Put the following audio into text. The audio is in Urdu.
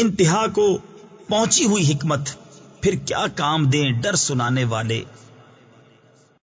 انتہا کو پہنچی ہوئی حکمت پھر کیا کام دیں ڈر سنانے والے؟